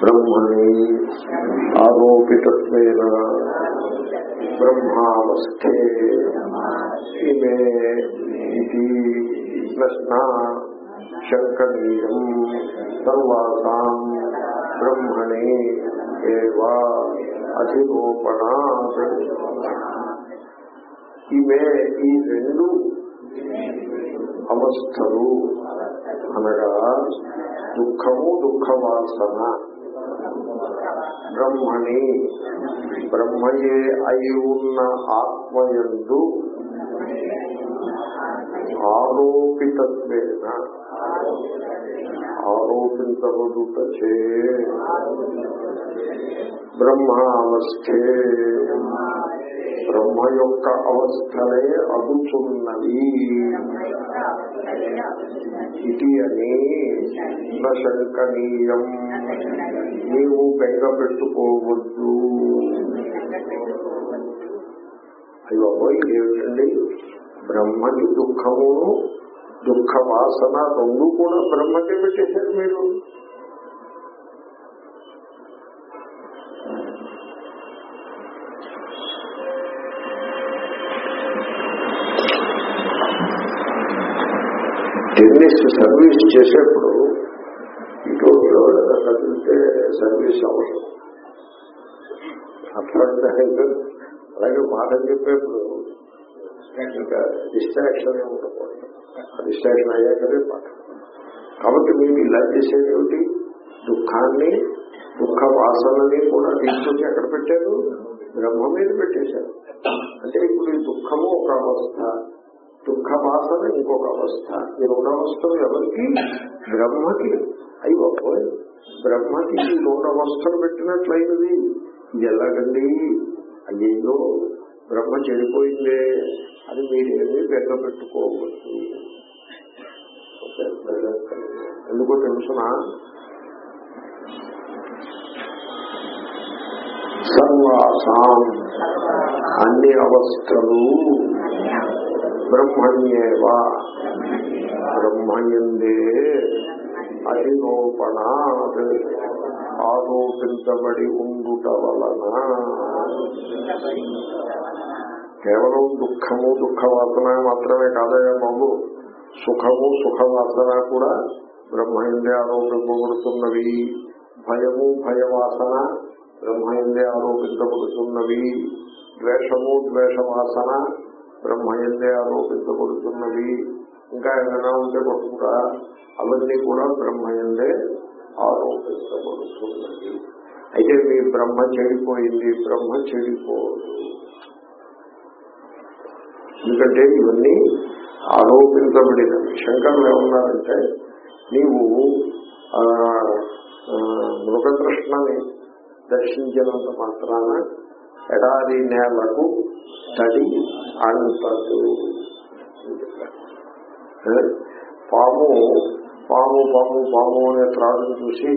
బ్రహ్మణి ఆరోపితత్వేన బ్రహ్మావస్థే ఇమే ఇది ప్రశ్న శంకనీయం సర్వాసాం బ్రహ్మణి ఏవా అధిరోపణా ఇవే ఈ రెండు అవస్థలు అనగా దుఃఖము దుఃఖవాసన. బ్రహ్మణి. బ్రహ్మయే అయి ఉన్న ఆత్మయందు ఆరోపితత్వేన. ఆరోపించబడుటచే బ్రహ్మావస్థే. బ్రహ్మ యొక్క అవస్థలే అగుచున్నవి. ఇది అని నశంకనీయం నీవు బెంగ పెట్టుకోవద్దు. అయ్యో ఏమిటండి బ్రహ్మకి దుఃఖమును దుఃఖ వాసన రెండు కూడా బ్రహ్మకే పెట్టేశారు మీరు. టెన్నిస్ సర్వీస్ చేసేప్పుడు కదిలితే సర్వీస్ అవసరం అట్లా అలాగే పాఠం చెప్పేప్పుడు ఇంకా డిస్ట్రాక్షన్ ఉండకూడదు డిస్ట్రాక్షన్ అయ్యాకనే పాఠం కాబట్టి మీరు ఇలా చేసేది ఏమిటి దుఃఖాన్ని దుఃఖ వాసనని కూడా తీసుకొచ్చి ఎక్కడ పెట్టారు బ్రహ్మ మీద పెట్టేశారు అంటే ఇప్పుడు ఈ దుఃఖము ఒక అవస్థ దుఃఖ వాసన ఇంకొక అవస్థ ఈ రెండు అవస్థలు ఎవరికి బ్రహ్మకి అయి బాబోయ్ బ్రహ్మకి ఈ రెండు అవస్థలు పెట్టినట్లయినది ఇది ఎలాగండి? అయ్యో బ్రహ్మ చెడిపోయిందే. అని మీరేమీ బెగ్గ పెట్టుకోవచ్చు ఎందుకో తెలుసునా? సర్వాసాం అన్ని అవస్థలు బ్రహ్మణ్యేవా. బ్రహ్మయందే అధిరోపణ ఆరోపించబడి ఉండుట వలన కేవలం దుఃఖము దుఃఖవాసన మాత్రమే కాదయా బాబు. సుఖము సుఖవాసన కూడా బ్రహ్మయందే ఆరోపింపబడుతున్నవి. భయము భయవాసన బ్రహ్మయందే ఆరోపించబడుతున్నవి ద్వేషము ద్వేషవాసన బ్రహ్మయందే ఆరోపించబడుతున్నవి ఇంకా ఏమైనా ఉంటే కూడా అవన్నీ కూడా బ్రహ్మయందే ఆరోపించబడుతున్నది అయితే మీ బ్రహ్మ చెడిపోయింది బ్రహ్మ చెడిపోదు. ఎందుకంటే ఇవన్నీ ఆరోపించబడినవి శంకర్లు ఏమన్నారంటే నీవు మృగకృష్ణని దర్శించినంత మాత్రాన ఎడారి నేలకు తడి అంటదు పాము పాము పాము పాము అనే త్రాడును చూసి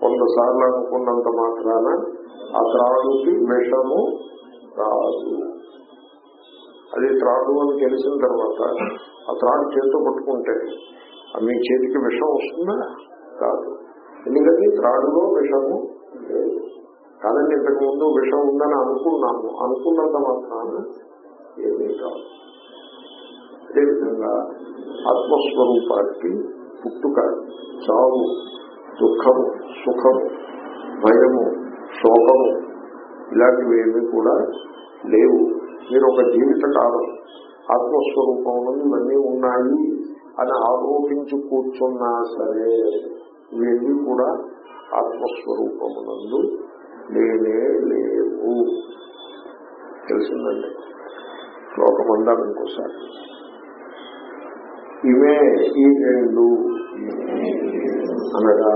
కొంతసార్లు సార్లు అనుకున్నంత మాత్రాన ఆ త్రాడుకి విషము రాదు. అది త్రాడు అని తెలిసిన తర్వాత ఆ త్రాడు చేతితో పట్టుకుంటే మీ చేతికి విషం వస్తుందా? కాదు ఎందుకంటే త్రాడులో విషము లేదు. కాదండి ఇంతకు ముందు విషం ఉందని అనుకున్నాము. అనుకున్నంత మాత్రాన ఏమీ కాదు. అదేవిధంగా ఆత్మస్వరూపానికి పుట్టుక చావు దుఃఖము సుఖము భయము శోకము ఇలాంటివి ఏమీ కూడా లేవు. మీరు ఒక జీవిత కాలం ఆత్మస్వరూపంలో ఇవన్నీ ఉన్నాయి అని ఆరోపించి కూర్చున్నా సరే ఇవన్నీ కూడా ఆత్మస్వరూపమునందు లేనే లేవు. తెలిసిందండి? శ్లోకం అందాం ఇంకోసారి. ఇవే ఈ రెండు అనగా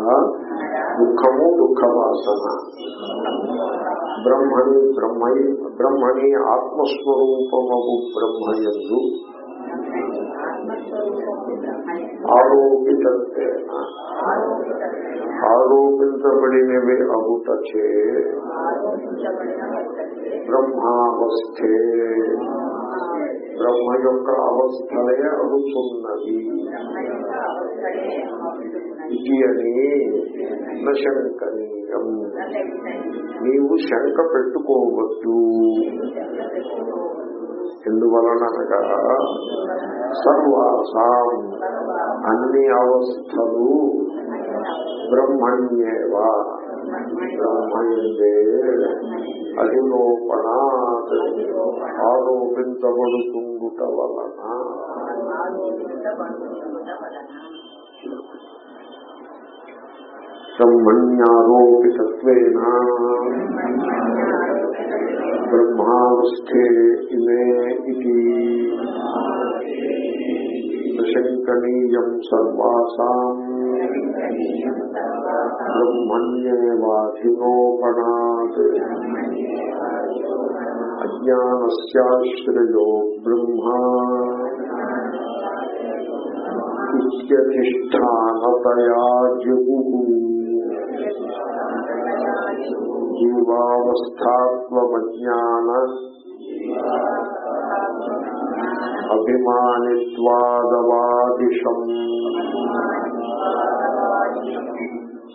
దుఃఖము దుఃఖవాసన. బ్రహ్మణి బ్రహ్మై బ్రహ్మణి ఆత్మస్వరూపము బ్రహ్మయందు ఆరోపితేన ఆరోపించబడినవి అగుటచే బ్రహ్మావస్థే. బ్రహ్మ యొక్క అవస్థలే అడుచున్నవి ఇది అని నశంకనీయం నీవు శంక పెట్టుకోవద్దు. ఎందువలనగా సర్వాసాం అన్ని అవస్థలు బ్రహ్మణ్యేవా. బ్రహ్మణ్యే అధిలోపణ ఆరోపించబడుతుండుట వలన. బ్రహ్మణ్యారోపితత్వేన బ్రహ్మావస్థే ఇమే ఇది శంకనీయం సర్వాసాం బ్రహ్మణ్యేవాధిరోపణాత్ అజ్ఞానస్యాశ్రయో బ్రహ్మా ఇత్యధిష్టానతయా జగు జీవావస్థాత్వజ్ఞాన అభిమానిత్వాదవాదిశం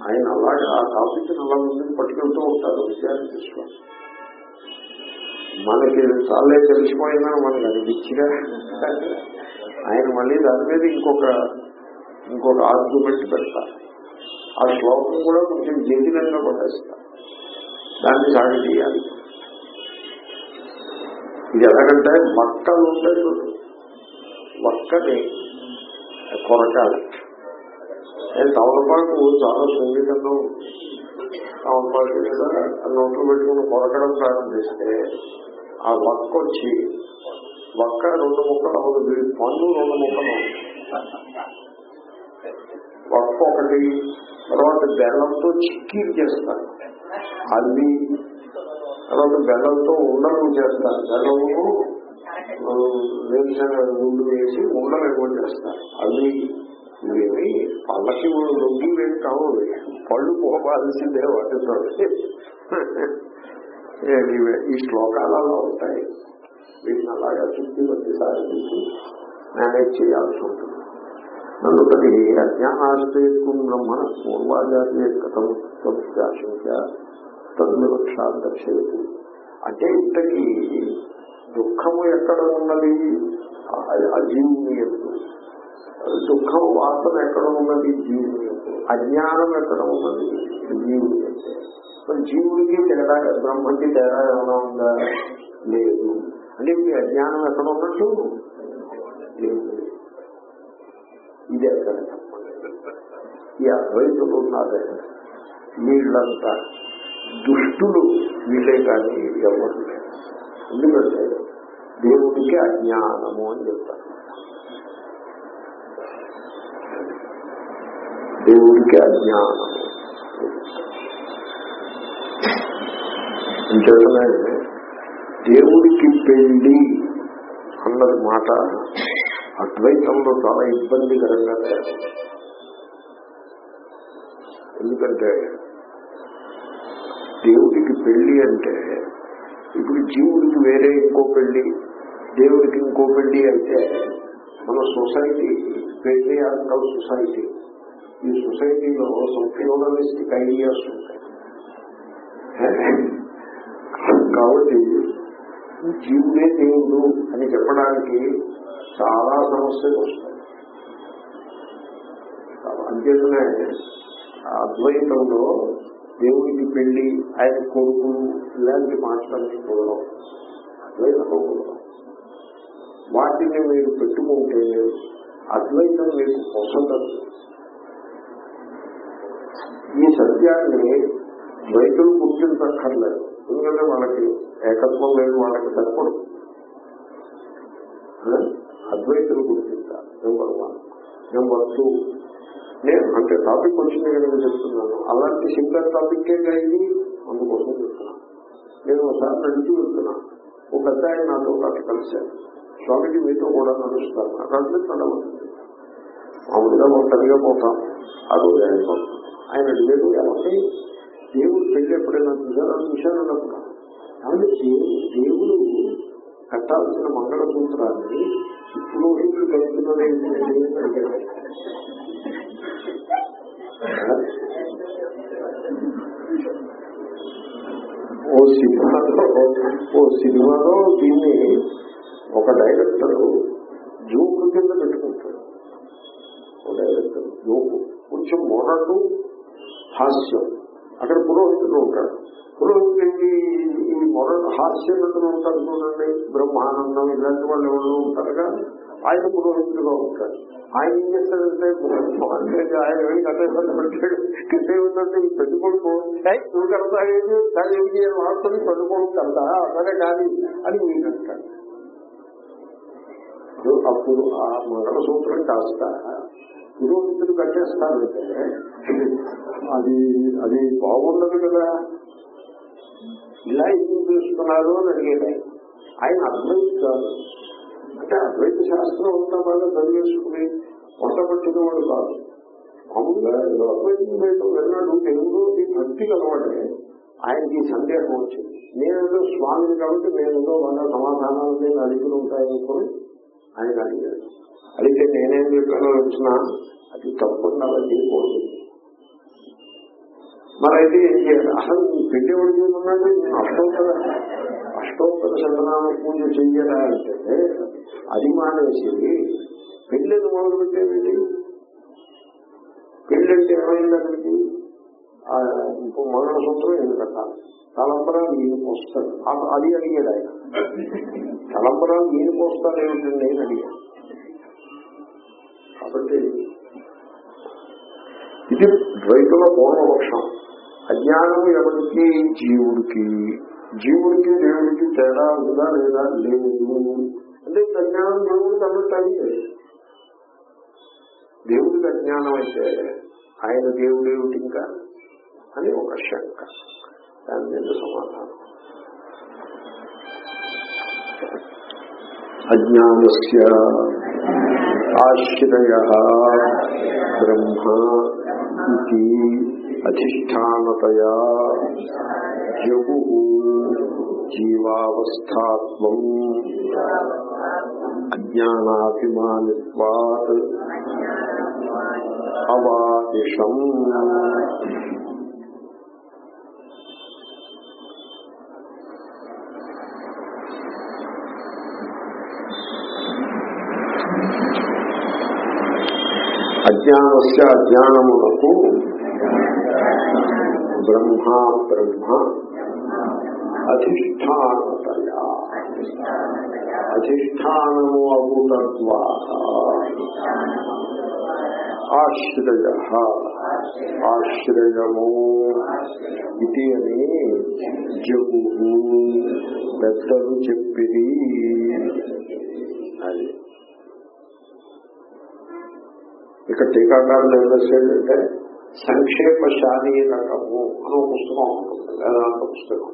ఆయన అలాగే ఆ టాపిక్ అలా ముందుకు పట్టుకెళ్తూ ఉంటారు విషయాన్ని తీసుకోండి మనకి చాలే తెలిసిపోయిందని మనకి అనిపించిగా ఆయన మళ్ళీ దాని మీద ఇంకొక ఇంకొక ఆర్గ్యుమెంట్ పెడతారు ఆ శ్లోకం కూడా కొంచెం జటిలంగా పట్టేస్తారు దాన్ని సాగు చేయాలి. ఇది ఎలాగంటే మక్కలు ఉంటాయి చూడు. మక్కని కొరకాలి నేను తమలపాకు చాలా సంగీతంలో ఉంటుంది. తమలపాకు మీద నోట్లు పెట్టుకుని కొరకడం ప్రారంభిస్తే ఆ వక్క వచ్చి ఒక్క రెండు ముక్కలు అవుతుంది పన్ను రెండు ముక్కలు వక్క ఒకటి తర్వాత బెల్లంతో చిక్కీలు చేస్తారు. అల్లి తర్వాత బెల్లంతో ఉండలు చేస్తారు. బెల్లము వేరుశనగ గుండు వేసి ఉండలు ఎక్కువ చేస్తారు. అవి ఇవేమి పళ్ళకి రొగ్గి వేసి కావాలి పళ్ళు పోవాల్సిందే వాటితో ఈ శ్లోకాలలో ఉంటాయి. వీటిని అలాగా చుట్టి వచ్చి సాధించి మేనేజ్ చేయాల్సి ఉంటుంది అందుకని అజ్ఞానాశ్రయత్వం బ్రహ్మణ పూర్వాచార్య కథం ఆశంక తద్వివక్షాలు దర్శయదు అంటే ఇంతకీ దుఃఖము ఎక్కడ ఉన్నది అజీవుని ఎందు దుఃఖం వాసన ఎక్కడ ఉన్నది జీవుని ఎందు అజ్ఞానం ఎక్కడ ఉన్నది జీవుని అంటే మరి జీవుడికి తేడా బ్రహ్మకి తేడా ఏమైనా ఉందా లేదు అంటే మీ అజ్ఞానం ఎక్కడ ఉన్నట్టు? ఇది ఎక్కడ ఈ అద్వైతులు ఉన్నారే. వీళ్ళంతా దుష్టులు వీళ్ళే కానీ ఎవరు ఎందుకంటే దేవుడికి అజ్ఞానము అని చెప్తారు. దేవుడికి అజ్ఞానము అంచేతనే దేవుడికి పెళ్ళి అన్నది మాట అద్వైతంలో చాలా ఇబ్బందికరంగా ఎందుకంటే దేవుడికి పెళ్ళి అంటే ఇప్పుడు జీవుడికి వేరే ఇంకో పెళ్ళి దేవుడికి ఇంకో పెళ్ళి అయితే మన సొసైటీ పెళ్ళి అంకల్ సొసైటీ. ఈ సొసైటీలో సంప్యూనలిస్టిక్ ఐడియాస్ ఉంటాయి. కాబట్టి జీవుడే దేవుడు అని చెప్పడానికి చాలా సమస్యలు వస్తాయి. అంతేతనే అద్వైతంలో దేవుడికి పెళ్ళి ఆయన కొడుకు ఇలాంటి మాట్లాడి చూడడం అద్వైత వాటిని మీరు పెట్టుకుంటే అద్వైతం మీకు పొసదదు. ఈ సత్యాన్ని ద్వైతులు గుర్తించక్కర్లేదు. ఎందుకంటే వాళ్ళకి ఏకత్వం లేదు వాళ్ళకి సరిపడదు అద్వైతులు గుర్తించాలి నెంబర్ వన్ నెంబర్ టూ నేను అంటే టాపిక్ వచ్చింది నేను చెప్తున్నాను. అలాంటి సింగల్ టాపిక్ ఇది అందుకోసం చెప్తున్నాను నేను ఒకసారి నడిచి వెళ్తున్నాను ఒక పెద్ద ఆయన నాతో అక్కడ కలిశాను స్వామిజీ మీతో కూడా నడుస్తాను అక్కడ నడవతుంది మామూలుగా ఒంటరిగా పోతాం. ఆ రోజు ఆయన ఆయన అడిగారు ఎవరికి దేవుడు పెళ్ళి ఎప్పుడైనా చూసారా చూశాను అన్నప్పుడు కాబట్టి దేవుడు కట్టాల్సిన మంగళసూత్రాన్ని ఇప్పుడు ఇప్పుడు కలుగుతున్నది ఓ సినిమాలో ఓ సినిమాలో దీన్ని ఒక డైరెక్టర్ జోకు కింద పెట్టుకుంటాడు. ఒక డైరెక్టర్ జోకు. కొంచెం మొరటు హాస్యం. అక్కడ పురోహితుడు ఉంటాడు. పురోహితుడికి ఈ మొర హాస్య నటులు ఉంటారు చూడండి. బ్రహ్మానందం ఇలాంటి వాళ్ళు ఎవరు ఉంటారుగా ఆయన పురోహితుడుగా ఉంటాడు. ఆయన ఏం చేస్తాడంటే ఆయన వెళ్ళి కట్టేసారి పెట్టాడు? కట్టేస్తుంటే ఈ పెద్ద కొడుకు "ఏయ్, నువ్వు కడతాడేది దానికి వాడుతుంది పెద్ద కొడుకు కడతా సరే కానీ అని మీరు అంటాడు అప్పుడు ఆ మంగళసూత్రం కాస్త పురోహితుడు కట్టేస్తారు అది అది బాగుండదు కదా. ఇలా ఎందుకు చూస్తున్నారు అని అడిగేది ఆయన. ఆయన అద్వైత కాదు అంటే అద్వైత శాస్త్రం అంతా బాగా చదివేసుకుని వంట పట్టిన వాడు కాదు. మామూలుగా ఏదో అద్వైతం వేయటం విన్నాడు. తెలుగులో ఈ భక్తి కలవాడే ఆయనకి సందేహం వచ్చింది. నేనేదో స్వామిని కాబట్టి నేనేదో బాగా సమాధానాలు నేను అడిగి ఉంటాయనుకుని ఆయన అడిగాడు. అయితే నేనేం చెప్పానో వచ్చినా అది తప్పకుండా అలా చేయకూడదు మరైతే ఏం చేయాలి? అసలు పెళ్ళి ఎవరు చేయమన్నాడు నేను అష్టోత్తర అష్టోత్తర శతనామ పూజ చెయ్యరా అంటే అది మానేసి పెళ్ళిని మొదలు పెట్టేది పెళ్ళంటే అంటే ఏమైంది అక్కడికి? ఆ మంగళసూత్రం ఎందుకు కట్టాలి? తలంబరాలు ఈయనకు వస్తాడు అది అడిగాడు ఆయన. తలంబరాలు ఈయనకు వస్తాడు ఏమిటండి నేను అడిగాను. కాబట్టి ఇది ద్వైతుల పూర్వపక్షం అజ్ఞానం ఎవరికి? జీవుడికి. జీవుడికి దేవుడికి తేడా ఉందా లేదా లేదు. అంటే అజ్ఞానం దేవుడికి అన్నట్టు దేవుడికి అజ్ఞానం అయితే ఆయన దేవుడు ఏమిటి ఇంకా? అని ఒక శంక. దాని మీద సమాధానం. అజ్ఞానస్య. ఆశ్రయ బ్రహ్మ ఇది అధిష్టానతయా జగు జీవావస్థాత్మం అజ్ఞానాభిమానిత్వాత్ అవాదిషం అజ్ఞానస్య అజ్ఞానమునకు బ్రహ్మ బ్రహ్మ అధిష్టానతయా. అధిష్టానము అభూత ఆశ్రయ. ఆశ్రయము ఇది అని జగు పెద్దలు చెప్పిది అది. ఇక టీకాకారులు ఏం రాశాడంటే సంక్షేప శారీరకము అని పుస్తకం ఉంటుంది వేదాంత పుస్తకం.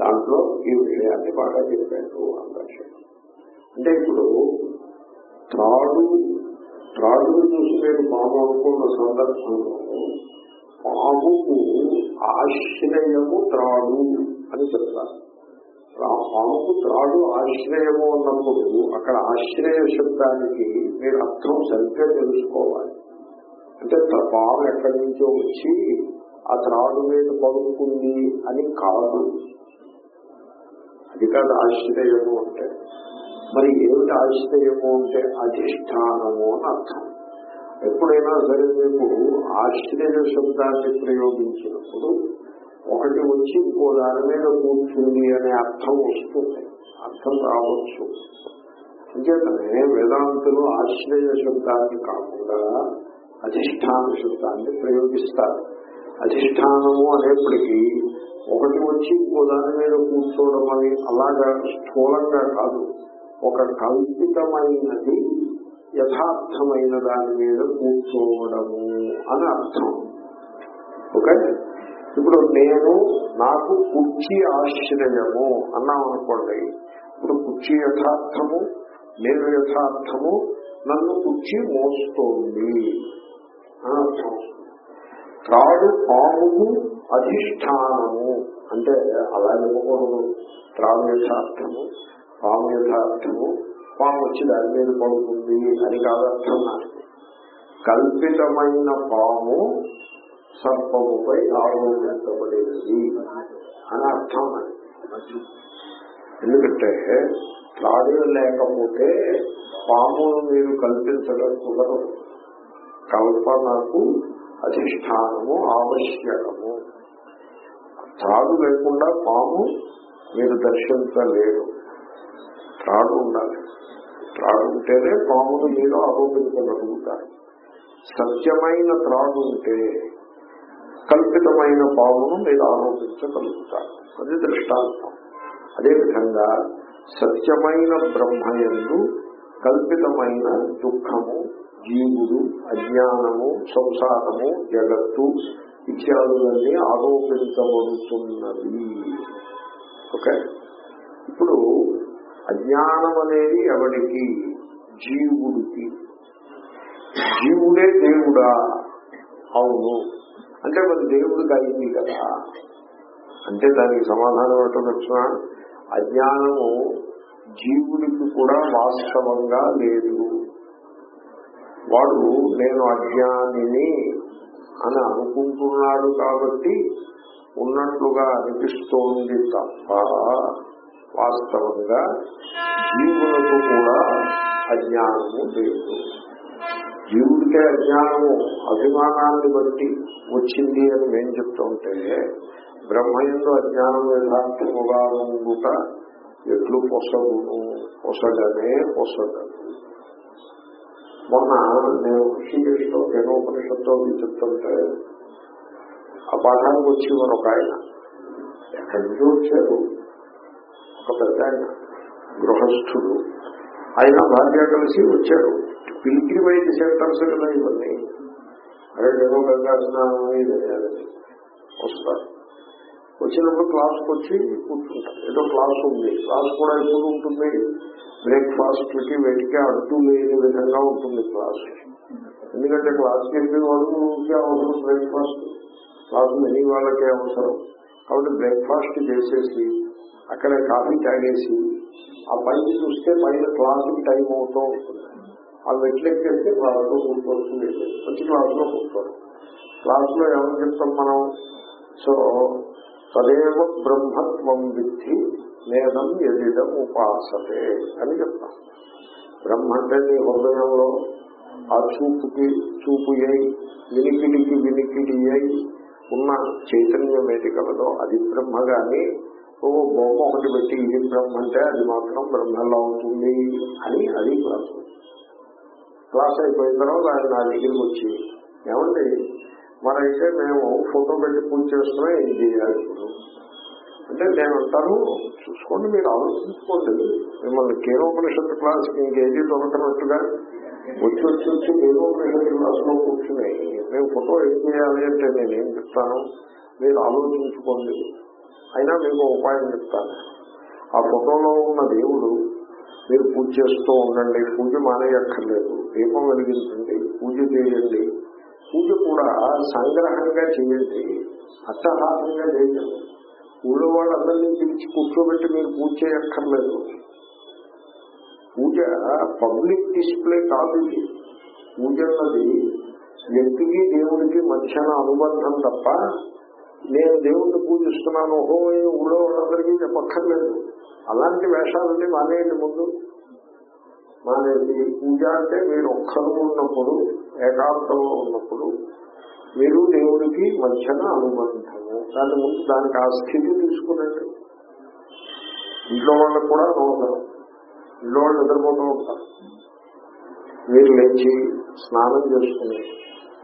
దాంట్లో ఈ విషయాన్ని బాగా చెప్పాడు అని రాశాడు అంటే ఇప్పుడు త్రాడు త్రాడును చూసి నేను పాము అనుకున్న సందర్భంలో పాముకు ఆశ్రయము త్రాడు అని చెప్తారు. పాముకు త్రాడు ఆశ్రయము అన్నప్పుడు అక్కడ ఆశ్రయ శబ్దానికి మీరు అర్థం సరిగ్గా తెలుసుకోవాలి. అంటే త- పాము ఎక్కడి నుంచో వచ్చి ఆ త్రాడు మీద పడుకుంది అని కాదు. అది కాదు ఆశ్రయము అంటే. మరి ఏమిటి ఆశ్రయము అంటే అధిష్టానము అని అర్థం. ఎప్పుడైనా సరే మీకు ఆశ్రయ శబ్దాన్ని ప్రయోగించినప్పుడు ఒకటి వచ్చి ఇంకో దాని మీద కూర్చుంది అనే అర్థం వస్తుంది. అర్థం రావచ్చు. అంచేతనే వేదాంతులు ఆశ్రయ శబ్దాన్ని కాకుండా అధిష్టాన శబ్దాన్ని ప్రయోగిస్తారు. అధిష్టానము అనేప్పటికీ ఒకటి వచ్చి ఇంకో దాని మీద కూర్చోవడం అని అలాగా స్థూలంగా కాదు. ఒక కల్పితమైనది యథార్థమైన దాని మీద కూర్చోవడము అని అర్థం. ఓకే? ఇప్పుడు నేను నాకు కుర్చీ ఆశ్రయము అన్నాం అనుకోండి. ఇప్పుడు కుర్చీ యథార్థము నేను యథార్థము నన్ను కుర్చీ మోస్తోంది అని అర్థం. త్రాడు పాముకు అధిష్టానము అంటే అలా ఇవ్వకూడదు. త్రాడు యథార్థము పాము యథార్థము పాము వచ్చి దాని మీద పడుతుంది అని కాదర్థం కల్పితమైన పాము సర్పముపై ఆరోపించబడినది అని అర్థం ఎందుకంటే త్రాడు లేకపోతే పామును మీరు కల్పించడం కుదరదు. కల్పనకు అధిష్టానము ఆవశ్యకము. త్రాడు లేకుండా పాము మీరు దర్శించలేరు. త్రాడు ఉండాలి. త్రాడు ఉంటేనే పామును మీరు ఆరోపించగలుగుతారు. సత్యమైన త్రాడు ఉంటే కల్పితమైన పామును మీరు ఆలోచించగలుగుతారు అది దృష్టాంతం. అదేవిధంగా సత్యమైన బ్రహ్మయందు కల్పితమైన దుఃఖము జీవుడు అజ్ఞానము సంసారము జగత్తు ఇత్యాదులన్నీ ఆరోపించబడుతున్నది ఓకే? ఇప్పుడు అజ్ఞానం అనేది ఎవరికి జీవుడికి. జీవుడే దేవుడా. అవును. అంటే మరి దేవుడికి అయింది కదా. అంటే దానికి సమాధానం ఏంటో వచ్చిన అజ్ఞానము జీవుడికి కూడా వాస్తవంగా లేదు. వాడు నేను అజ్ఞానిని అని అనుకుంటున్నాడు కాబట్టి ఉన్నట్లుగా అనిపిస్తోంది తప్ప వాస్తవంగా జీవులకు కూడా అజ్ఞానము లేదు. జీవుడికే అజ్ఞానము అభిమానాన్ని బట్టి వచ్చింది అని మేము చెప్తుంటే బ్రహ్మయంలో అజ్ఞానం యథార్థముగా ఉండుట ఎట్లు పొసగును? పొసగనే పొసగదు మొన్న నేను ఋషికేశ్లో కేనోపనిషత్తో చెప్తుంటే ఆ పాఠానికి వచ్చి మరొక ఆయన. ఎక్కడి నుంచి వచ్చారు. ఒక పెద్ద ఆయన గృహస్థుడు. ఆయన భార్య కలిసి వచ్చారు. పిలిగ్రిమైజ్ సెంటర్స్ కదా ఇవన్నీ అరే నేను గంగా వస్తారు వచ్చినప్పుడు క్లాస్కి వచ్చి కూర్చుంటారు ఏదో క్లాస్ ఉంది. క్లాస్ కూడా ఎప్పుడు ఉంటుంది? బ్రేక్ఫాస్ట్కి వెతికి అడ్డు లేని విధంగా ఉంటుంది క్లాస్. ఎందుకంటే క్లాస్కి వెళ్ళిన వాళ్ళకి అవసరం బ్రేక్ఫాస్ట్. క్లాస్ మెనీ వాళ్ళకే అవసరం. కాబట్టి బ్రేక్ఫాస్ట్ చేసేసి అక్కడ కాఫీ తాగేసి ఆ పైకి చూస్తే పైన క్లాసుకి టైం అవుతూ ఉంటుంది. ఆ మెట్లెక్కేస్తే క్లాస్లో కూర్చోవలసింది మంచి క్లాస్లో కూర్చోరు. క్లాసులో ఏమని చెప్తాం మనం? సో తదేవ బ్రహ్మత్వం విద్ధి నేనం ఎదిడం ఉపాసతే అని చెప్తాం. బ్రహ్మ అంటే నీ హృదయంలో ఆ చూపుకి చూపు అయి వినికిడికి వినికిడి అయి ఉన్న చైతన్యం ఏది కలదో అది బ్రహ్మ గాని ఓ బొమ్మ ఒకటి పెట్టి ఇది బ్రహ్మ అంటే అది మాత్రం బ్రహ్మలా ఉంటుంది అని అది క్లాసు క్లాస్ అయిపోయిన తర్వాత ఆయన నా దగ్గరికి వచ్చి ఏమండి మరైతే మేము ఫోటో పెట్టి పూజ చేస్తున్నాం ఏం చేయాలి ఇప్పుడు? అంటే నేను అంటాను చూసుకోండి మీరు ఆలోచించుకోండి. మిమ్మల్ని కేనోపనిషత్తు క్లాస్కి ఇంకేది దొరకనట్టుగా వచ్చి వచ్చి వచ్చి కేనోపనిషత్తు క్లాస్లో కూర్చుని మేము ఫోటో ఏం చేయాలి అంటే నేనేం చెప్తాను? మీరు ఆలోచించుకోండి. అయినా మీకు ఉపాయం చెప్తాను. ఆ ఫోటోలో ఉన్న దేవుడు మీరు పూజ చేస్తూ ఉండండి పూజ మానేయక్కర్లేదు. దీపం వెలిగించండి పూజ చేయండి. పూజ కూడా సంగ్రహంగా చేయండి అట్టహాసంగా చేయండి. ఊళ్ళో వాళ్ళందరినీ పిలిచి కూర్చోబెట్టి మీరు పూజ చేయక్కర్లేదు. పూజ పబ్లిక్ డిస్ప్లే కాదు ఇది. పూజ అన్నది వ్యక్తికి దేవుడికి మధ్యన అనుబంధం తప్ప నేను దేవుణ్ణి పూజిస్తున్నాను ఓహో ఊళ్ళో వాళ్ళందరికీ చెప్పక్కర్లేదు. అలాంటి వేషాలన్నీ మానేయండి ముందు? మానేసి పూజ అంటే మీరు ఒక్కరు ఉన్నప్పుడు ఏకాంతంలో ఉన్నప్పుడు మీరు దేవుడికి మధ్యన అనుబంధము. దాని ముందు దానికి ఆ స్థితి తీసుకునండి ఇంట్లో వాళ్ళకు కూడా అనవసరం ఇంట్లో వాళ్ళు నిద్రపోతూ ఉంటారు. మీరు లేచి స్నానం చేసుకుని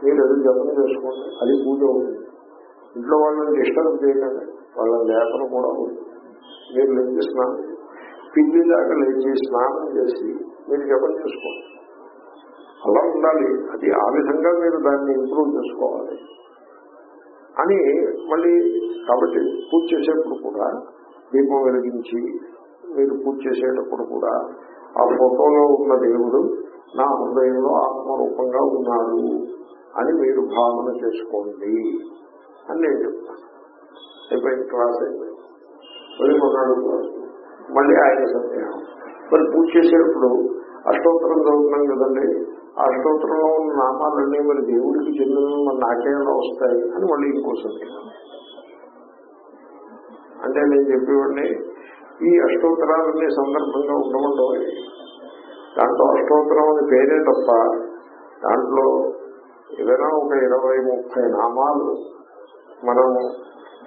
మీరు ఎదురు జపం చేసుకోండి. అది పూజ ఉంది ఇంట్లో వాళ్ళని డిస్టర్బ్ చేయకండి. వాళ్ళ లేఖలు కూడా ఉంది మీరు లేచి స్నానం పిల్లిలాగా లేచి స్నానం చేసి మీరు జపం చేసుకోండి అలా ఉండాలి. అది ఆ విధంగా మీరు దాన్ని ఇంప్రూవ్ చేసుకోవాలి. అని మళ్ళీ కాబట్టి పూజ చేసేప్పుడు కూడా దీపం వెలిగించి మీరు పూజ చేసేటప్పుడు కూడా ఆ ఫోటోలో ఉన్న దేవుడు నా హృదయంలో ఆత్మరూపంగా ఉన్నాడు అని మీరు భావన చేసుకోండి అని నేను చెప్తాను. అయిపోయింది క్లాస్ అయిపోయింది. మళ్ళీ మొన్నాడు క్లాస్. మళ్ళీ ఆయన సందేహం. మరి పూజ చేసేటప్పుడు అష్టోత్తరం చదువుతున్నాం కదండి. ఆ అష్టోత్తరంలో ఉన్న నామాలన్నీ మరి దేవుడికి చెందినవి మన నాకేమైనా వస్తాయి అని మళ్ళీ ఇంకో అంటే నేను చెప్పేవాడిని ఈ అష్టోత్తరాలన్నీ సందర్భంగా ఉండమండవు దాంట్లో అష్టోత్తరం అనే పేరే తప్ప దాంట్లో ఏదైనా ఒక ఇరవై ముప్పై నామాలు మనం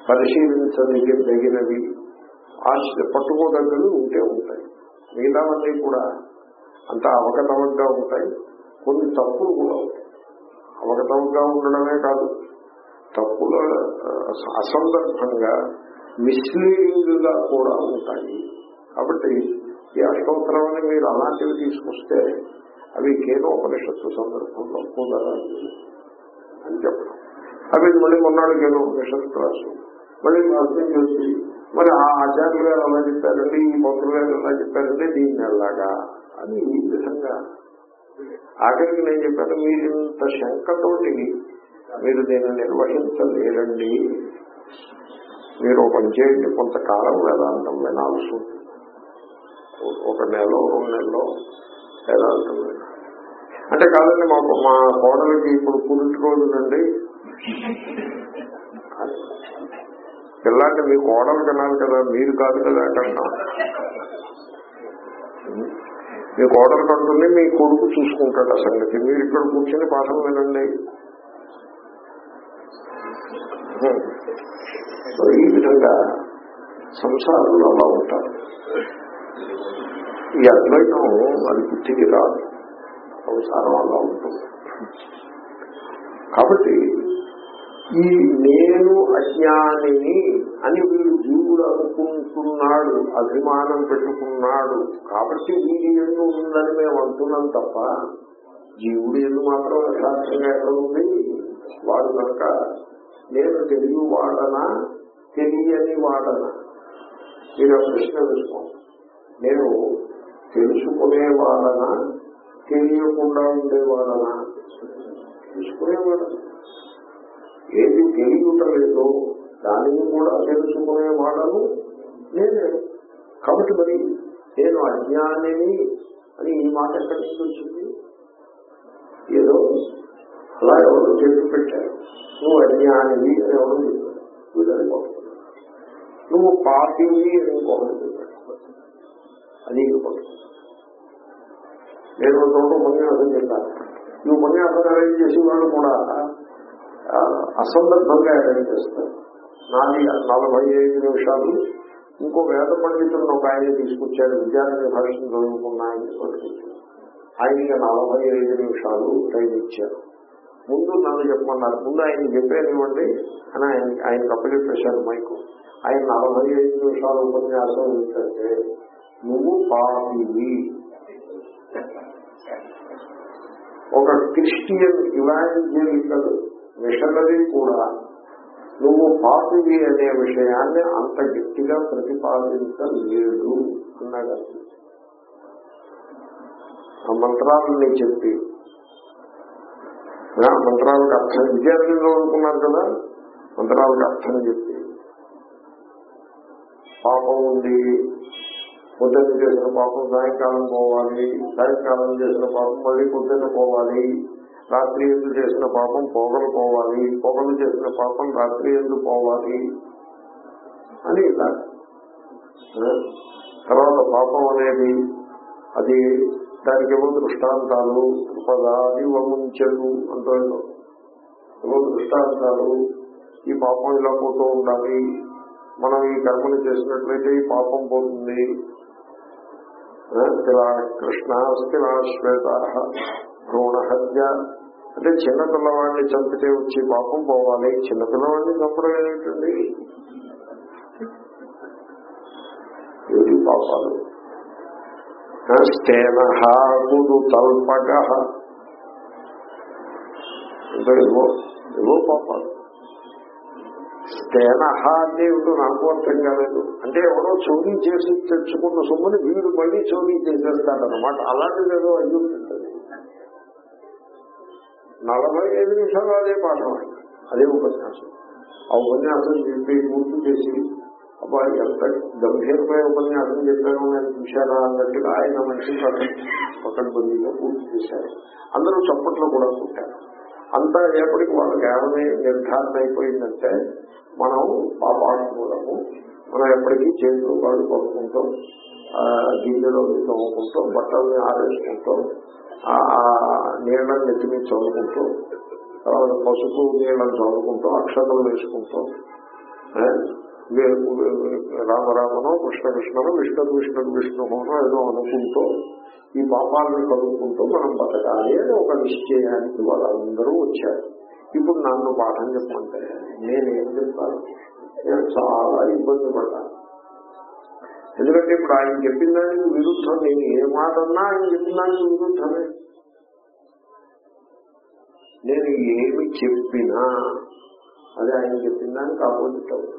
పరిశీలించదగినవి ఆశ పట్టుకోదగ్గవి ఉంటే ఉంటాయి. మిగతావన్నీ కూడా అంత అవకతవకగా ఉంటాయి. కొన్ని తప్పులు కూడా ఉంటాయి. అవకతవకగా ఉండడమే కాదు. తప్పుల అసందర్భంగా మిస్లీడింగ్గా కూడా ఉంటాయి. కాబట్టి ఈ అష్టోత్తరం అని మీరు అలాంటివి తీసుకొస్తే అవి కేనోపనిషత్తు సందర్భంలో కుదరదు అని చెప్పడం. అవి మళ్ళీ మొన్నాడు కేనోపనిషత్తు క్లాసు మళ్ళీ అర్థం చేసి మరి ఆ ఆచార్యులు గారు అలా చెప్పారండి ఈ మంత్రులు గారు ఎలా చెప్పారంటే దీన్ని ఎలాగా అని ఈ విధంగా. ఆఖరికి నేను చెప్పాను మీరు ఇంత శంకతోటి మీరు దీన్ని నిర్వహించలేరండి. మీరు పనిచేయండి కొంతకాలం వేదాంతం వినాల్సి ఉంటుంది. ఒక నెల రెండు నెలలో వేదాంతం అంటే కాదండి మాకు మా కోడలికి ఇప్పుడు పురుటి రోజులండి పిల్లాంటి మీ కోడలు కనాలి కదా మీరు కాదు కదా కన్నా మీ కోడలు కంటుంది మీ కొడుకు చూసుకుంటాడు ఆ సంగతి. మీరు ఇక్కడ కూర్చొని పాఠం వినండి. సో ఈ విధంగా సంసారంలో అలా ఉంటారు. ఈ అద్వైతం అది బుద్ధికి రాదు. సంసారం అలా ఉంటుంది. కాబట్టి ఈ నేను అజ్ఞానిని అని వీడు జీవుడు అనుకుంటున్నాడు అభిమానం పెట్టుకున్నాడు. కాబట్టి వీడి ఎందు ఉందని మేము అంటున్నాం తప్ప జీవుడు ఎందు మాత్రం యథార్థంగా ఎక్కడుంది వాడు కనుక నేను తెలివి వాడనా? తెలియని వాడనా? మీరు ప్రశ్న వేసుకోండి. నేను తెలుసుకునేవాడనా తెలియకుండా ఉండేవాడనా తెలుసుకునేవాడనా ఏది తెలియటలేదో దానిని కూడా తెలుసుకునేవాడను నేనే. కాబట్టి మరి నేను అజ్ఞానిని అని ఈ మాట ఎక్కడి నుంచి వచ్చింది? ఏదో అలా ఎవరు చెప్పి పెట్టారు. నువ్వు అజ్ఞానివి అని ఎవరు చెప్పారు. వీడు నువ్వు పాపివి అని ఇంకొకరు చెప్పాడు అది నేను ఒక చోట ఉపన్యాసం చెప్పాను. ఈ ఉపన్యాసం అరేంజ్ చేసి వాళ్ళు కూడా? అసందర్భంగా అరేంజ్ చేస్తారు నాది నలభై ఐదు నిమిషాలు ఇంకో వేద పండితులను ఒక ఆయన తీసుకొచ్చాడు విద్యార్థి భాషను చదువుకున్న ఆయన పట్టుకొచ్చాడు ఆయనకి నలభై ఐదు నిమిషాలు టైం ఇచ్చారు. ముందు నన్ను చెప్పమన్నారు ముందు ఆయన చెప్పేనివ్వండి అని ఆయన ఆయన అప్పచెప్పేశారు మైకు. ఆయన నలభై ఐదు నిమిషాలు ఉపన్యాసం ఏంటంటే నువ్వు పాపివి. ఒక క్రిస్టియన్ ఇవాంజలికల్ మిషనరీ కూడా. నువ్వు పాపివి అనే విషయాన్ని అంత గట్టిగా ప్రతిపాదించలేడు అన్నాడు ఆ మంత్రాలని చెప్పి ఆ మంత్రాలకు అర్థం విద్యార్థులు అనుకున్నారు కదా మంత్రాలకు అర్థం చెప్పి పాపం ఉంది పొద్దున్న చేసిన పాపం సాయంకాలం పోవాలి సాయంకాలం చేసిన పాపం మళ్ళీ పొద్దున్న పోవాలి రాత్రి ఎందు చేసిన పాపం పొగలు పోవాలి పొగలు చేసిన పాపం రాత్రి ఎందు పోవాలి అని ఇలా తర్వాత పాపం అనేది అది దానికి ఏమో దృష్టాంతాలు కృపదాది వముంచలు అంటూ ఏమో దృష్టాంతాలు ఈ పాపం ఇలా పోతూ ఉండాలి మనం ఈ కర్మలు చేసినట్లయితే ఈ పాపం పోతుంది. కృష్ణ శ్వేత భ్రూణహత్య అంటే చిన్న పిల్లవాడిని చంపితే వచ్చి పాపం పోవాలి. చిన్న పిల్లవాడిని చంపడం ఏమిటండి ఏది పాపాలు? స్తేన తల్పక తల్పగ. అంటే ఏవో ఏవో పాపాలు. స్తేన అంటే ఏమిటో నాకు అర్థం కాలేదు. అంటే ఎవరో చోరీ చేసి తెచ్చుకున్న సొమ్ముని వీడు మళ్ళీ చోరీ చేసేస్తాడనమాట అలాంటిది ఏదో అయ్యి నలభై ఐదు నిమిషాలు అదే పాఠం. అదే ఉపన్యాసం. ఆ ఉపన్యాసం చెప్పి పూర్తి చేసి ఆ అబ్బా ఎంత గంభీరమైన ఉపన్యాసం చెప్పాను నేను చూశారా అన్నట్టుగా ఆయన మనిషి పక్కన పక్కనబందీగా పూర్తి చేశారు. అందరూ చప్పట్లో కూడా కొట్టారు. అంతా ఎప్పటికి వాళ్ళకి ఏమని నిర్ధారణ అయిపోయిందంటే మనం పాపానుకూలము మనం ఎప్పటికీ చేతులు కాళ్ళు పడుకుంటాం గిన్నెలో తవ్వుకుంటాం బట్టల్ని ఆరేసుకుంటాం నీళ్ళని నెత్తి మీద చదువుకుంటూ తర్వాత పసుపు నీళ్ళని చదువుకుంటూ అక్షతలు వేసుకుంటూ ఆ, వే- వే- రామరామనో కృష్ణ విష్ణు విష్ణు విష్ణునో ఏదో అనుకుంటూ ఈ పాపాలను కలుపుకుంటూ మనం బతకాలి అని ఒక నిశ్చయానికి వాళ్ళందరూ వచ్చారు. ఇప్పుడు నన్ను పాఠం చెప్పమంటే నేనేం చెప్తాను నేను చాలా ఇబ్బంది పడ్డాను. ఎందుకంటే ఇప్పుడు ఆయన చెప్పిన దానికి విరుద్ధమే ఏ మాట అన్నా ఆయన చెప్పిన దానికి విరుద్ధమే. నేను ఏమి చెప్పినా అది ఆయన చెప్పిన దానికి ఆపోజిట్ అవుతుంది.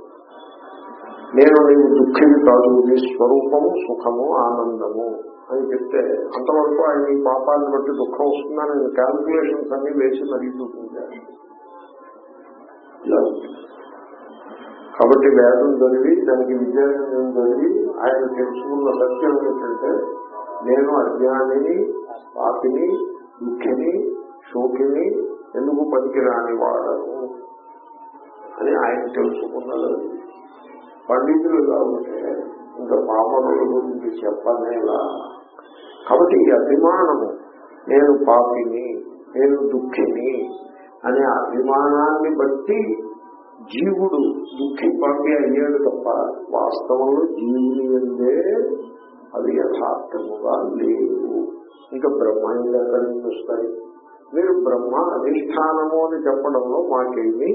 నేను నీవు దుఃఖిని కాదు నీ స్వరూపము సుఖము ఆనందము అని చెప్తే అంతవరకు ఆయన ఈ పాపాన్ని బట్టి దుఃఖం వస్తుందని క్యాల్కులేషన్స్ అన్ని వేసి మరీ చూపించారు ఇలా కాబట్టి వేదం చదివి దానికి విజ్ఞానం చదివి ఆయన తెలుసుకున్న సత్యం ఏంటంటే నేను అజ్ఞానిని పాపిని దుఃఖిని శోకిని ఎందుకు పనికిరాని వాడను? అని ఆయన తెలుసుకున్నది పండితులు ఎలా ఉంటే ఇంకా పాపనుల గురించి చెప్పనేలా కాబట్టి ఈ అభిమానము నేను పాపిని నేను దుఃఖిని అనే అభిమానాన్ని బట్టి జీవుడు దుఃఖి పాపి అయ్యాడు తప్ప వాస్తవంలో జీవుని అందే అది యథార్థముగా లేవు ఇంకా బ్రహ్మాండ కనిపిస్తాయి మీరు బ్రహ్మ అధిష్టానము అని చెప్పడంలో మాకేమీ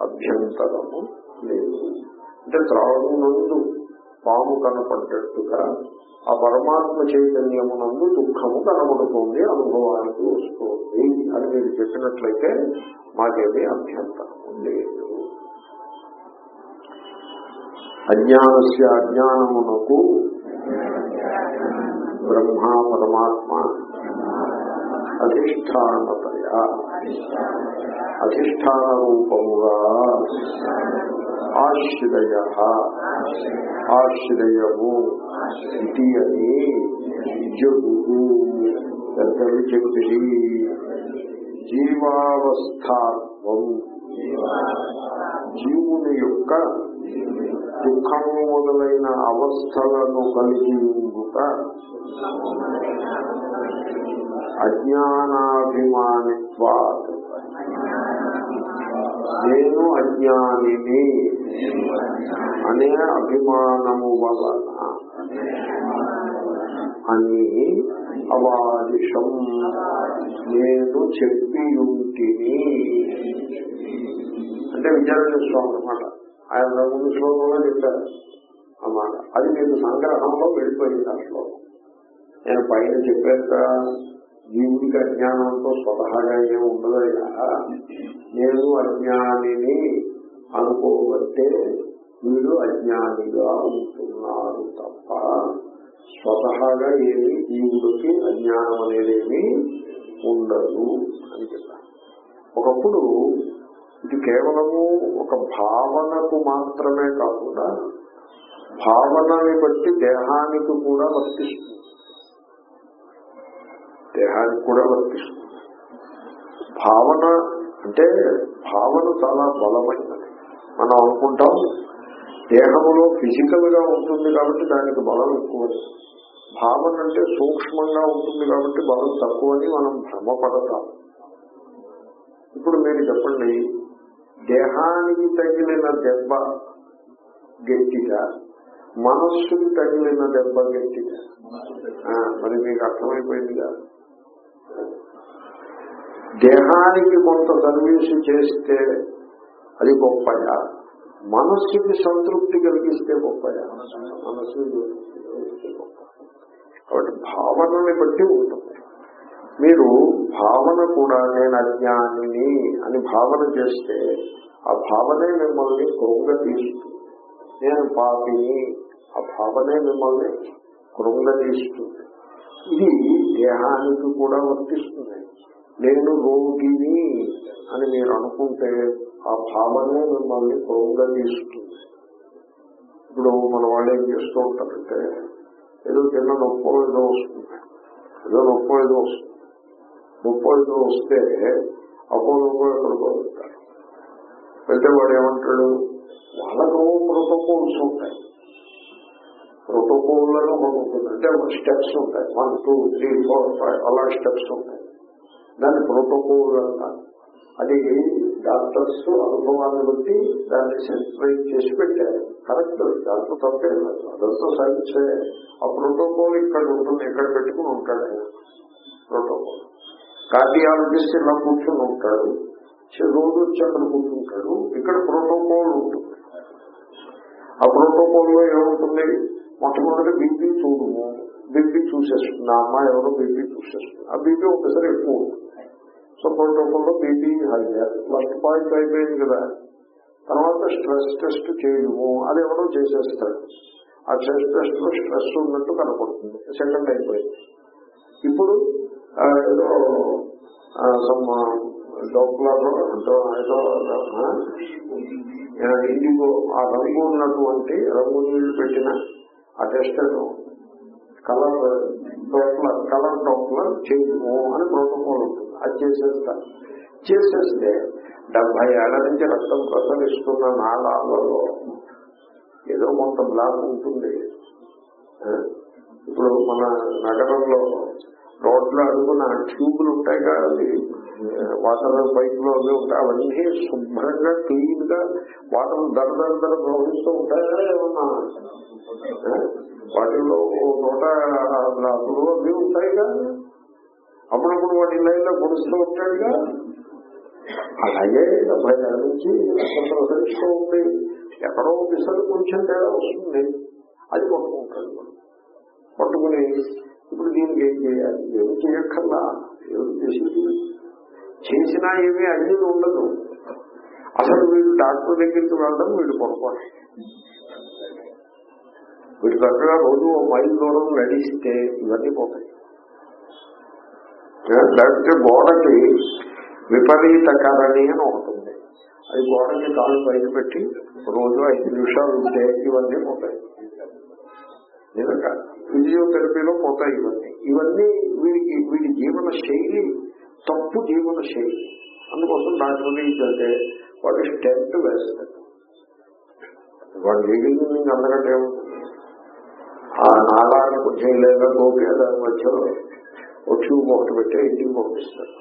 అభ్యంతరము లేదు. అంటే త్రాగునందు పాము కనపడ్డట్టుగా ఆ పరమాత్మ చైతన్యమునందు దుఃఖము కనబడుతుంది అనుభవానికి వస్తుంది అని మీరు చెప్పినట్లయితే మాకేమీ అభ్యంతరము లేదు. అజ్ఞానస్య అజ్ఞానమునకు బ్రహ్మ పరమాత్మ అధిష్టానతయ అధిష్టాన రూపముగా ఆశ్రయ ఆశ్రయము ఇది అని జగురు పెద్దలు చెబుతుంది జీవావస్థాత్వం జీవుని యొక్క దుఃఖము మొదలైన అవస్థలను కలిగి ఉండుట అజ్ఞానాభిమానిత్వా నేను అజ్ఞానిని అనే అభిమానము వలన అని అవాదిషం నేను చెప్పి ఉంటిని అంటే విద్యార్థి స్వామి అనమాట ఆయన ముందు శ్లోకంలో చెప్పారు అన్నమాట అది మీకు సంగ్రహంలో వెళ్ళిపోయింది ఆ శ్లోకం. నేను పైన చెప్పాక జీవుడికి అజ్ఞానంతో స్వతహాగా ఏం ఉండదయ్యా నేను అజ్ఞానిని అనుకోబట్టే వీడు అజ్ఞానిగా ఉంటున్నారు తప్ప స్వతహాగా ఏమి జీవుడికి అజ్ఞానం అనేదేమి ఉండదు అని చెప్పాను ఒకప్పుడు ఇది కేవలము ఒక భావనకు మాత్రమే కాకుండా భావనని బట్టి దేహానికి కూడా వర్తిస్తుంది. దేహానికి కూడా వర్తిస్తుంది. భావన అంటే భావన చాలా బలమైనది. మనం అనుకుంటాం దేహంలో ఫిజికల్గా ఉంటుంది కాబట్టి దానికి బలం ఎక్కువ భావన అంటే సూక్ష్మంగా ఉంటుంది కాబట్టి బలం తక్కువని మనం భ్రమపడతాం. ఇప్పుడు మీరు చెప్పండి దేహానికి తగిలిన దెబ్బ గట్టిగా మనస్సుకి తగిలిన దెబ్బ గట్టిగా. మరి మీకు అర్థమైపోయిందిగా దేహానికి కొంత సర్వీసు చేస్తే అది గొప్పయా? మనస్సుకి సంతృప్తి కలిగిస్తే గొప్పయా? మనస్సుకి కాబట్టి భావనని బట్టి ఉంటుంది. మీరు భావన కూడా నేను అజ్ఞానిని అని భావన చేస్తే ఆ భావనే మిమ్మల్ని కృంగ తీస్తుంది. నేను పాపిని ఆ భావనే మిమ్మల్ని కృంగ తీస్తుంది. ఇది దేహానికి కూడా వర్తిస్తుంది. నేను రోగిని అని మీరు అనుకుంటే ఆ భావనే మిమ్మల్ని కృంగ తీస్తుంది. ఇప్పుడు మన వాళ్ళు ఏం చేస్తూ ఉంటారంటే ఏదో చిన్న నొప్పో ఏదో వస్తుంది. ఏదో నొప్పో ఏదో వస్తుంది. నొప్పో వస్తే అపోలో ఎక్కడికో వెళ్తారు వెళ్తే వాడు ఏమంటాడు? వాళ్ళకు ప్రోటోకాల్స్ ఉంటాయి. ప్రోటోకాల్లో మనకు అంటే స్టెప్స్ ఉంటాయి. One two three four five అలా స్టెప్స్ ఉంటాయి. దాన్ని ప్రోటోకాల్ అంటారు. అది డాక్టర్స్ అనుభవాన్ని బట్టి దాన్ని సెన్సిటైజ్ చేసి పెట్టారు. కరెక్ట్ దాంట్లో తప్పే అదంతా సైన్స్ ఆ ప్రోటోకాల్ ఇక్కడ ఉంటుంది ఇక్కడ పెట్టుకుని ఉంటాడు ప్రోటోకాల్ కార్డియాలజిస్ట్ ఇలా కూర్చొని ఉంటాడు రోజు వచ్చి అక్కడ కూర్చుంటాడు ఇక్కడ ప్రోటోకాల్ ఉంటుంది. ఆ ప్రోటోకాల్లో ఏముంటుంది? మొట్టమొదటి బీపీ చూడము. బీపీ చూసేస్తుంది. నా అమ్మాయి ఎవరో బీపీ చూసేస్తుంది. ఆ బీపీ ఒకసారి ఎక్కువ ఉంటుంది. సో ప్రోటోకాల్లో బీపీ హైయర్ ఫస్ట్ పాయింట్ అయిపోయింది కదా. తర్వాత స్ట్రెస్ టెస్ట్ చేయము అది ఎవరో చేసేస్తాడు ఆ స్ట్రెస్ టెస్ట్లో స్ట్రెస్ ఉన్నట్టు కనపడుతుంది. సెకండ్ అయిపోయింది. ఇప్పుడు ఏదో సమ్ డోక్లర్ ఏదో ఆ, ఇండిగో ఆ రంగు ఉన్నటువంటి రంగు నీళ్ళు పెట్టిన ఆ test colour Doppler colour Doppler చేయము అని ప్రోటోకాల్ ఉంటుంది. అది చేసేస్తా. చేసేస్తే డెబ్బై ఏళ్ళ నుంచి రక్తం ప్రసరిస్తున్న నాళాలలో ఏదో కొంత బ్లాక్ ఉంటుంది. ఇప్పుడు మన నగరంలో రోడ్లో అడుగున ట్యూబులు ఉంటాయి కదా వాటర్ పైపులు అవి ఉంటాయి అవన్నీ శుభ్రంగా క్లీన్గా వాటర్ దర దర దర ప్రవహిస్తూ ఉంటాయా ఏమన్నా? వాటిల్లో నూట బ్లాకులు అవి ఉంటాయి కదా. అప్పుడప్పుడు వాటి లైన్లో పొడుస్తూ ఉంటాడుగా అలాగే డెబ్బై ఏళ్ళ నుంచి రక్తం ప్రసరిస్తూ ఉంది. ఎక్కడో పిసలు కొంచెం తేడా వస్తుంది. అది పట్టుకుంటాడు పట్టుకుని ఇప్పుడు దీనికి ఏం చేయాలి? ఏమి చేయక్కర్లా? ఏమి చేసేది? చేసినా ఏమీ అయ్యేది ఉండదు. అసలు వీళ్ళు డాక్టర్ దగ్గరికి వెళ్ళడం వీళ్ళు పొరపాటు. వీడు చక్కగా రోజు ఓ మైల్ దూరం నడిస్తే ఇవన్నీ పోతాయి. లేకపోతే గోడకి విపరీత కరణి అని ఒకటి అది గోడకి కాలు పైకి పెట్టి రోజు ఐదు నిమిషాలు ఉంటే ఇవన్నీ పోతాయి. నిజంగా ఫిజియోథెరపీలో పోతాయి ఇవన్నీ. ఇవన్నీ వీడికి వీడి జీవన శైలి తప్పు జీవన శైలి. అందుకోసం డాక్టర్ ఏంటంటే వాడు స్టెంట్ వేస్తాడు. వాడు లీగల్ అందకంటే ఆ నాళాన్ని కొంచెం లేదా గోపి దాని మధ్యలో ఒక ట్యూబ్ ఒకటి పెట్టి ఇంటికి పంపిస్తాడు.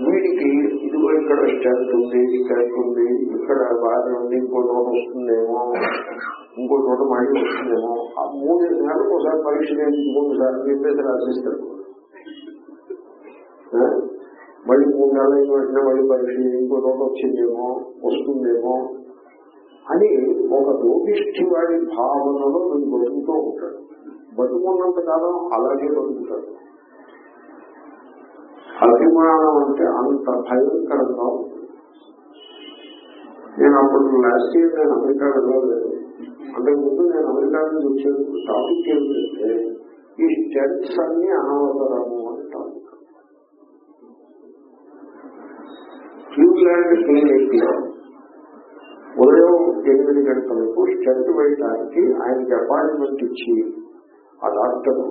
వీడికి ఇదిగో ఇక్కడ స్ట్రెంత్ ఉంది ఇక్కడ ఉంది ఇక్కడ బాగా ఉంది ఇంకో చోట వస్తుందేమో ఇంకో చోట మళ్ళీ వస్తుందేమో. ఆ మూడు నెలలకు ఒకసారి పరీక్ష చేసి మూడు చెప్పేసి రాసిస్తారు. మళ్ళీ మూడు నెలలు వెంటనే మళ్ళీ పరీక్ష ఇంకో చోట వచ్చిందేమో వస్తుందేమో అని ఒక రోగిష్ఠి వాడి భావనలో వీడు బతుకుతూ ఉంటాడు. బతుకున్నంత కాలం అలాగే బతుకుతాడు. అభిమానం అంటే అంత భయంకరంగా ఉంటుంది నేను అప్పుడు లాస్ట్ ఇయర్ నేను అమెరికా వెళ్ళలేదు. అంటే ముందు నేను అమెరికా నుంచి వచ్చేందుకు టాపిక్ ఏమిటంటే ఈ స్టెప్స్ అన్ని అనవసరము అని టాపిక్ క్లీవ్లాండ్ క్లినిక్ ఉదయం ఎనిమిది గంటలకు స్టెంట్ వేయడానికి ఆయనకి అపాయింట్మెంట్ ఇచ్చి ఆ డాక్టర్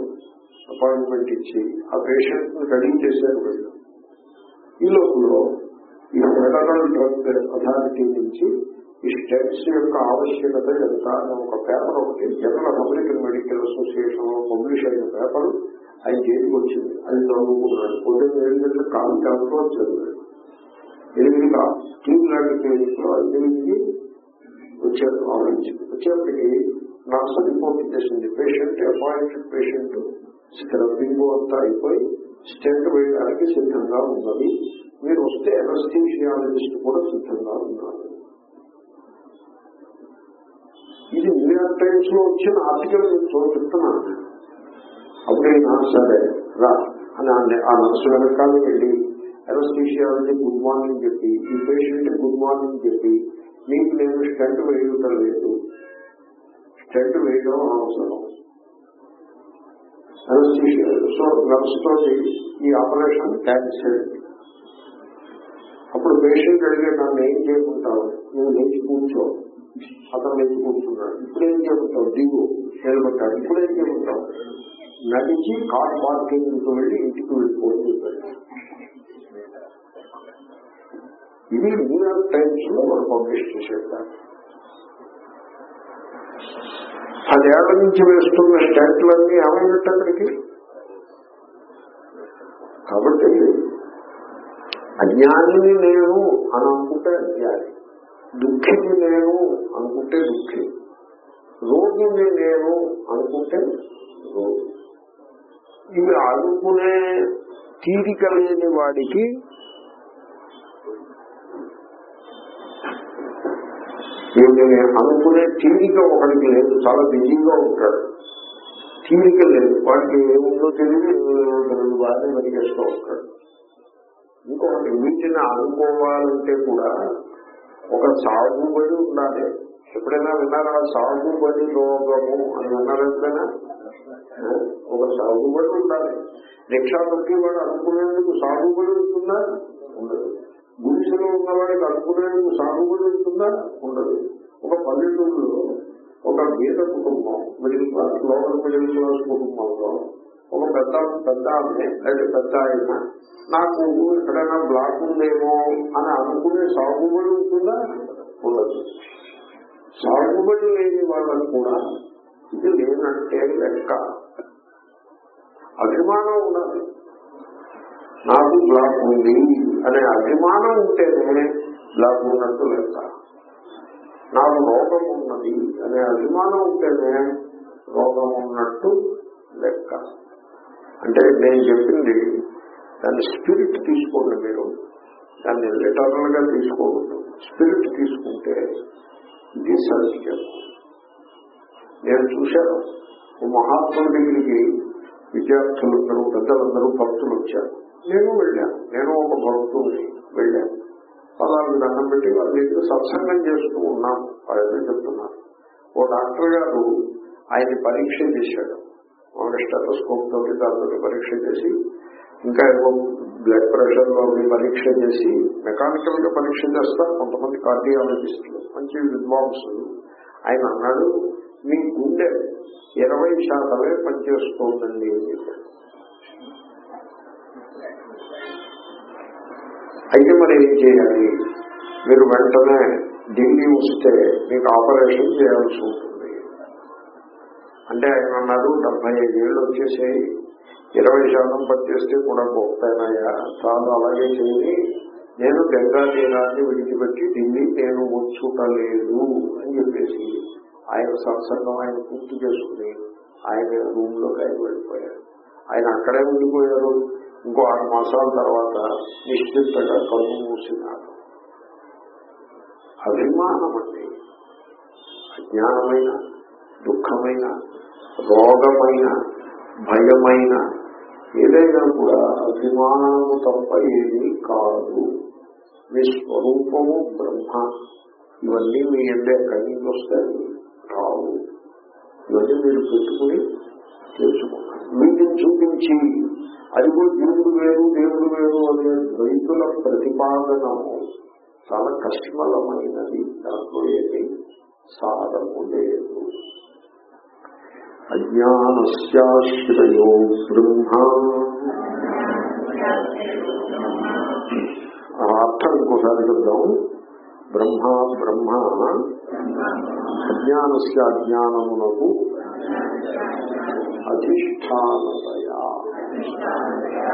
అపాయింట్మెంట్ ఇచ్చి ఆ పేషెంట్ను రెడీ చేశారు వీళ్ళు. ఈ లోపల ఈ ఫెడరల్ డ్రగ్ అథారిటీ నుంచి ఈ స్టెప్స్ యొక్క ఆవశ్యకత ఎంత అనే ఒక పేపర్ ఒకటి జనరల్ అమెరికన్ మెడికల్ అసోసియేషన్లో పబ్లిష్ అయిన పేపర్ ఆయన చేతికి వచ్చింది. అది చదువుకున్నాడు పొద్దున్న ఏంటంటే కాలు క్యాంప్లో చదివాడు ఎనిమిదిగా ట్యూబ్ లాంటి క్లినిక్లో ఎనిమిది వచ్చారు ఆలోచించింది వచ్చేప్పటికి నర్సు రిపోర్ట్ చేసింది పేషెంట్ అపాయింటెడ్ పేషెంట్ ఇక్కడ అంతా అయిపోయి స్టెంట్ వేయడానికి సిద్ధంగా ఉన్నది. మీరు వస్తే ఎనస్థీషియాలజిస్ట్ కూడా సిద్ధంగా ఉన్నారు. ఇది న్యూయార్క్ టైమ్స్లో వచ్చిన ఆర్టికల్ నేను చూడ అప్పుడైనా సరే రా అని ఆ- ఆ నర్సు వెనకాల వెళ్ళి ఎనస్థీషియాలజీ గుడ్ మార్నింగ్ చెప్పి ఈ పేషెంట్ గుడ్ మార్నింగ్ చెప్పి మీకు నేను స్టెంట్ వేయటం లేదు. స్టెంట్ వేయడం అవసరం. సో నర్స్ తోటి ఈ ఆపరేషన్ క్యాన్సిల్ అప్పుడు పేషెంట్ అడిగే నన్ను ఏం చేయకుంటావు నువ్వు లేచి కూర్చో. అతను లేచి కూర్చున్నాడు. ఇప్పుడు ఏం చేయకుంటావు దిగు నిలబడ్డాడు. ఇప్పుడు ఏం చేయకుంటావు నడిచి కార్ పార్కింగ్ వెళ్ళి ఇంటికి వెళ్ళిపోతుంది చెప్పాడు ఇది న్యూయార్క్ టైమ్స్లో మనం పబ్లిష్ చేసేస్తారు పదేళ్ళ నుంచి వేస్తున్న స్టాంపులన్నీ ఏమైనట్టు అక్కడికి? కాబట్టి అజ్ఞానిని నేను అని అనుకుంటే అజ్ఞాని దుఃఖిని నేను అనుకుంటే దుఃఖి రోగిని నేను అనుకుంటే రోగి. ఇవి అనుకునే తీరిక లేని వాడికి వీటిని అనుకునే తీరిక ఒకడికి లేదు. చాలా బిజీగా ఉంటాడు. తీరిక లేదు. వాడికి ఏముందో తెలియదు. ఏమో తెలియదు బాగానే బతికేస్తూ ఉంటాడు. ఇంకొకటి వీటిని అనుకోవాలంటే కూడా ఒక సాగుబడి ఉండాలి. ఎప్పుడైనా విన్నారా? సాగుబడి రోగము అని విన్నారా ఎప్పుడైనా? ఒక సాగుబడి ఉండాలి. రిక్షా వాడు అనుకునేందుకు సాగుబడి ఉంటుందా? ఉండదు. గుడిసెలో ఉన్నవాడికి అనుకునేందుకు సాగుబడి ఉంటుందా? ఉండదు. ఒక పల్లెటూరులో ఒక గీత కుటుంబం middle class lower middle class కుటుంబంలో ఒక పెద్ద పెద్ద ఆమె లేదా పెద్ద ఆయన నాకు ఎక్కడైనా బ్లాక్ ఉందేమో అని అనుకునే సాగుబడి ఉంటుందా? ఉండదు. సాగుబడి లేని వాళ్ళకు కూడా ఇది లేనంటే లెక్క. అభిమానం ఉండాలి. నాకు బ్లాక్ ఉంది అనే అభిమానం ఉంటేనే లాభం ఉన్నట్టు లెక్క. నాకు రోగం ఉన్నది అనే అభిమానం ఉంటేనే రోగం ఉన్నట్టు లెక్క. అంటే నేను చెప్పింది దాన్ని స్పిరిట్ తీసుకోండి మీరు. దాన్ని లిటరల్గా తీసుకోకూడదు. స్పిరిట్ తీసుకుంటే ఇది సత్యం నేను చూశాను. మహాత్ముడి దగ్గరికి విద్యార్థులందరూ పెద్దలందరూ భక్తులు వచ్చారు. నేను వెళ్ళాను నేను ఒక భక్తుని వెళ్ళాను వాళ్ళకి దండం పెట్టి వాళ్ళ దగ్గర సత్సంగం చేస్తూ ఉన్నాము వాళ్ళని చెప్తున్నారు ఓ డాక్టర్ గారు ఆయన పరీక్ష చేశాడు. ఒక స్టెటోస్కోప్ తోటి దాంతో పరీక్ష చేసి ఇంకా ఏవో బ్లడ్ ప్రెషర్లో పరీక్ష చేసి మెకానికల్గా పరీక్ష చేస్తారు కొంతమంది కార్డియాలజిస్టులు మంచి విద్వాంసులు. ఆయన అన్నాడు మీ గుండె ఇరవై శాతమే పనిచేస్తోందండి అని చెప్పాడు. అయితే మరి ఏం చేయాలి? మీరు వెంటనే ఢిల్లీ వస్తే మీకు ఆపరేషన్ చేయాల్సి ఉంటుంది. అంటే ఆయన అన్నారు డెబ్బై ఐదు ఏళ్ళు వచ్చేసి ఇరవై శాతం పనిచేస్తే కూడా గొప్పనయ్యా. చాలు అలాగే చేయి. నేను గంగా తీరాన్ని విడిచిపెట్టి ఢిల్లీ నేను వచ్చుటలేదు అని చెప్పేసి ఆయన సత్సంగం ఆయన పూర్తి చేసుకుని ఆయన రూమ్లోకి ఆయన వెళ్ళిపోయారు. ఆయన అక్కడే ఉండిపోయారు. ఇంకో ఆరు మాసాల తర్వాత నిశ్చింతగా కన్ను మూసినారు. అభిమానం అంటే అజ్ఞానమైన దుఃఖమైన రోగమైన భయమైన ఏదైనా కూడా అభిమానము తప్ప ఏమీ కాదు. మీ స్వరూపము బ్రహ్మ. ఇవన్నీ మీ అంటే కన్నీళ్ళు వస్తాయి? రావు. ఇవన్నీ మీరు పెట్టుకుని తెలుసుకున్నారు మీకు చూపించి అదిగో దేవుడు వేరు దేవుడు వేరు అనే రైతుల ప్రతిపాదనము చాలా కష్టమలమైనది దాంట్లో ఏమి సాధము లేదు. అజ్ఞానశ్చాశ్రయో బ్రహ్మ. అర్థం ఇంకోసారి చెప్దాం. బ్రహ్మ బ్రహ్మ. అజ్ఞానస్య అజ్ఞానమునకు అధిష్టానతయా.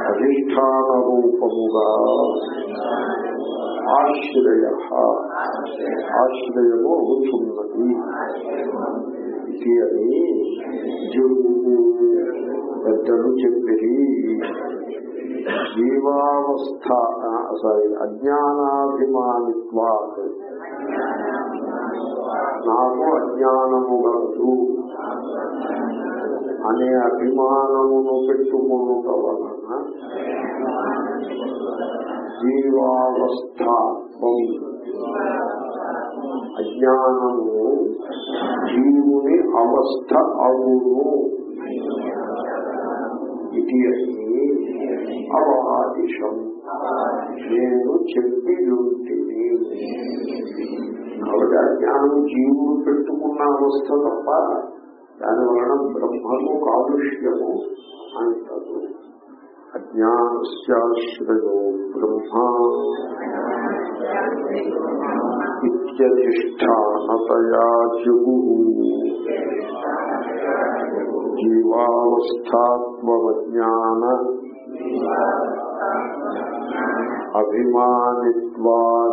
అధిష్టాన రూపముగా ఆశ్రయ ఆశ్రయము అవుతున్నది. ఇది అని జీవుడు పెద్దలు చెప్పిరి. జీవావస్థ సారీ అజ్ఞానాభిమానిత్వా నాకు అజ్ఞానము గలదు అనే అభిమానమును పెట్టుకునుట వలన జీవావస్థ అజ్ఞానము జీవుని అవస్థ అవును. ఇది అని అవాదిశం. నేను చెప్పి ఉంటుంది కాబట్టి అజ్ఞానం జీవుడు పెట్టుకున్న అవస్థ తప్ప దాని వలన బ్రహ్మము కాలుష్యము అంటదు అజ్ఞానశ్చాశ్రయో బ్రహ్మ ఇత్యధిష్టానతయా జీవావస్థాత్మజ్ఞాన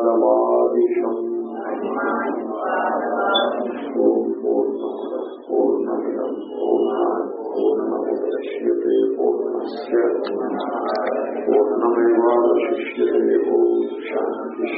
అభిమానిత్వాదవాదిషం. पूर्णमेवावशिष्यते ओम् शान्तिः